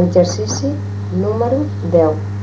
exercici número deu.